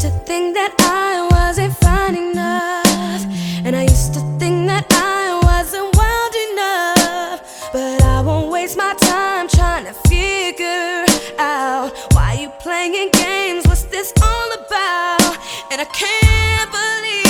To think that I wasn't fine enough. And I used to think that I wasn't wild enough. But I won't waste my time trying to figure out why you playing games. What's this all about? And I can't. believe.